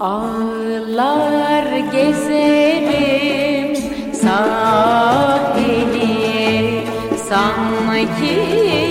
Ağlar gezerim sahili sanki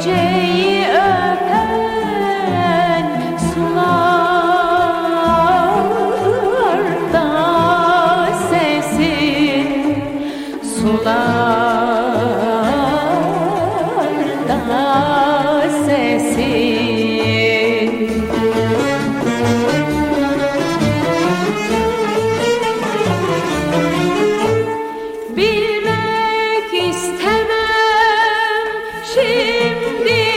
geceyi öpen sular da sular Give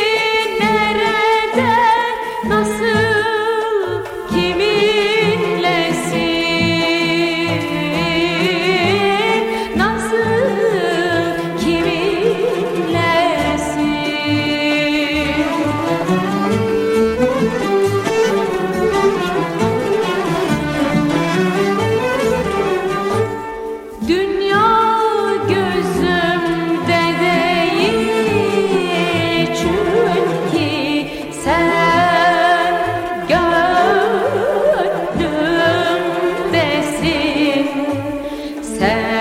Yeah.